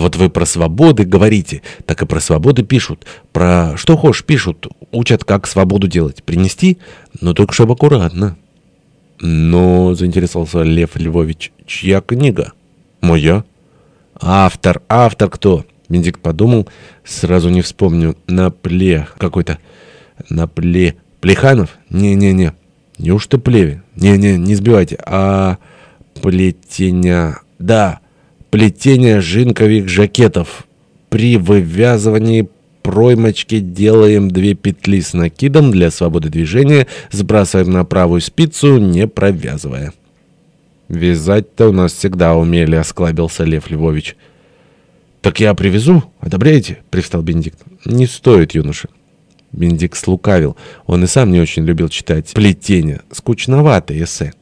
А вот вы про свободы говорите, так и про свободы пишут. Про что хочешь пишут, учат, как свободу делать. Принести? Ну, только чтобы аккуратно. Но, заинтересовался Лев Львович, чья книга? Моя. Автор, автор кто? Бенедикт подумал, сразу не вспомню. На пле какой-то. На пле... Плеханов? Не-не-не. Неужто Плеве? Не-не, не сбивайте. А плетения... Да, плетение жинковых жакетов. При вывязывании проймочки делаем две петли с накидом для свободы движения, сбрасываем на правую спицу, не провязывая. «Вязать-то у нас всегда умели», — осклабился Лев Львович. «Так я привезу? Одобряете?» — привстал Бенедикт. «Не стоит, юноша». Бенедикт слукавил. Он и сам не очень любил читать плетение. Скучноватое эссе.